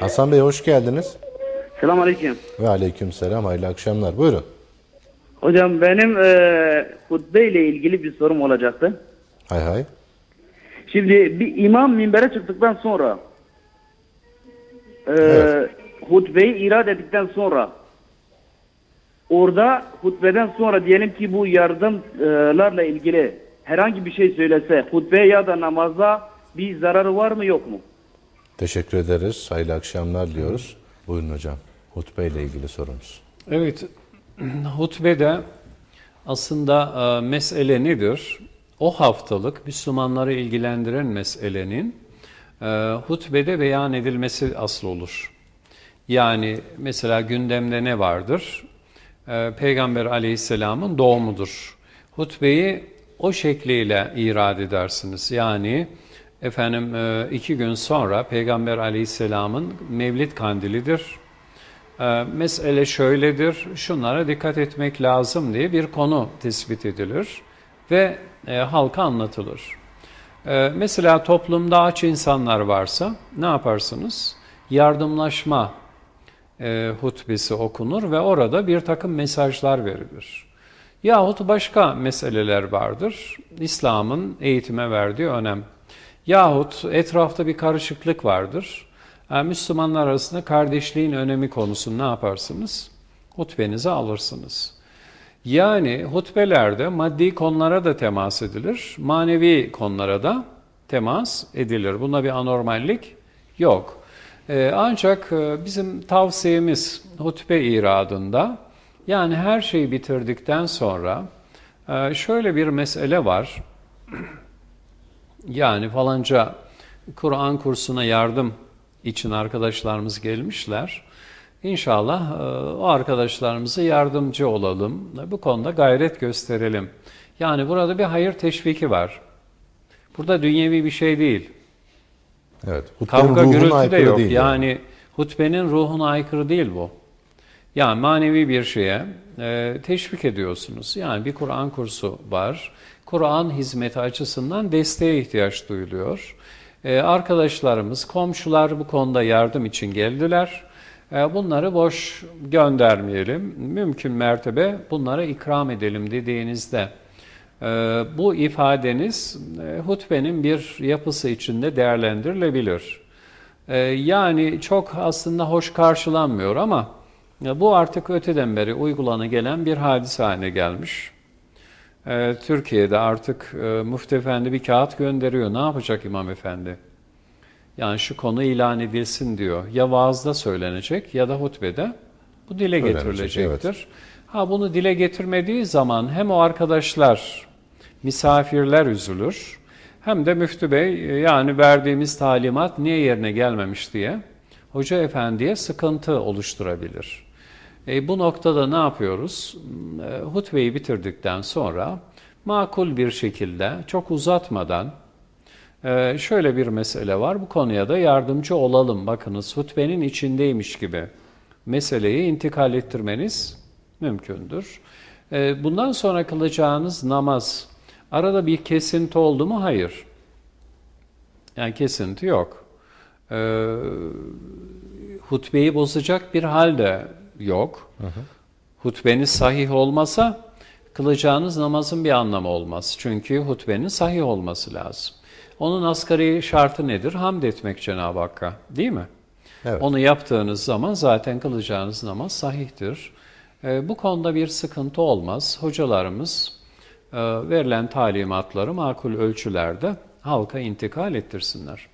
Hasan Bey hoş geldiniz. Selamünaleyküm. Ve aleyküm selam. Hayırlı akşamlar. Buyurun. Hocam benim e, hutbe ile ilgili bir sorum olacaktı. Hay hay. Şimdi bir imam minbere çıktıktan sonra e, Evet. hutbeyi irad ettikten sonra orada hutbeden sonra diyelim ki bu yardımlarla ilgili herhangi bir şey söylese hutbe ya da namazda bir zararı var mı yok mu? Teşekkür ederiz. Hayırlı akşamlar diyoruz. Buyurun hocam. Hutbe ile ilgili sorumuz. Evet, hutbede aslında e, mesele nedir? O haftalık Müslümanları ilgilendiren meselenin e, hutbede beyan edilmesi asıl olur. Yani mesela gündemde ne vardır? E, Peygamber aleyhisselamın doğumudur. Hutbeyi o şekliyle irad edersiniz. Yani efendim e, iki gün sonra Peygamber aleyhisselamın mevlid kandilidir. Ee, mesele şöyledir, şunlara dikkat etmek lazım diye bir konu tespit edilir ve e, halka anlatılır. Mesela toplumda aç insanlar varsa ne yaparsınız? Yardımlaşma e, hutbesi okunur ve orada bir takım mesajlar verilir. Yahut başka meseleler vardır. İslam'ın eğitime verdiği önem. Yahut etrafta bir karışıklık vardır. Yani Müslümanlar arasında kardeşliğin önemi konusunu ne yaparsınız? Hutbenize alırsınız. Yani hutbelerde maddi konulara da temas edilir, manevi konulara da temas edilir. Bunda bir anormallik yok. Ee, ancak e, bizim tavsiyemiz hutbe iradında, yani her şeyi bitirdikten sonra e, şöyle bir mesele var. Yani falanca Kur'an kursuna yardım için arkadaşlarımız gelmişler. İnşallah e, o arkadaşlarımıza yardımcı olalım. Bu konuda gayret gösterelim. Yani burada bir hayır teşviki var. Burada dünyevi bir şey değil. Evet. Kavga gürültü de yok. değil yani hutbenin ruhuna aykırı değil bu. Yani manevi bir şeye e, teşvik ediyorsunuz. Yani bir Kur'an kursu var. Kur'an hizmeti açısından desteğe ihtiyaç duyuluyor. E, arkadaşlarımız, komşular bu konuda yardım için geldiler. E, bunları boş göndermeyelim. Mümkün mertebe bunlara ikram edelim dediğinizde bu ifadeniz hutbenin bir yapısı içinde değerlendirilebilir. Yani çok aslında hoş karşılanmıyor ama ya bu artık öteden beri uygulana gelen bir hadise haline gelmiş. Ee, Türkiye'de artık e, Müftü Efendi bir kağıt gönderiyor. Ne yapacak İmam Efendi? Yani şu konu ilan edilsin diyor. Ya vaazda söylenecek ya da hutbede bu dile Söylenecek, getirilecektir. Ha bunu dile getirmediği zaman hem o arkadaşlar, misafirler üzülür hem de Müftü Bey e, yani verdiğimiz talimat niye yerine gelmemiş diye Hoca Efendi'ye sıkıntı oluşturabilir. E, bu noktada ne yapıyoruz? E, hutbeyi bitirdikten sonra makul bir şekilde, çok uzatmadan e, şöyle bir mesele var. Bu konuya da yardımcı olalım. Bakınız hutbenin içindeymiş gibi meseleyi intikal ettirmeniz mümkündür. E, bundan sonra kılacağınız namaz arada bir kesinti oldu mu? Hayır. Yani kesinti yok. E, hutbeyi bozacak bir hal de yok. Hutbeniz sahih olmasa kılacağınız namazın bir anlamı olmaz. Çünkü hutbenin sahih olması lazım. Onun asgari şartı nedir? Hamd etmek Cenab-ı Hakk'a değil mi? Evet. Onu yaptığınız zaman zaten kılacağınız namaz sahihtir. Ee, bu konuda bir sıkıntı olmaz. Hocalarımız e, verilen talimatları makul ölçülerde halka intikal ettirsinler.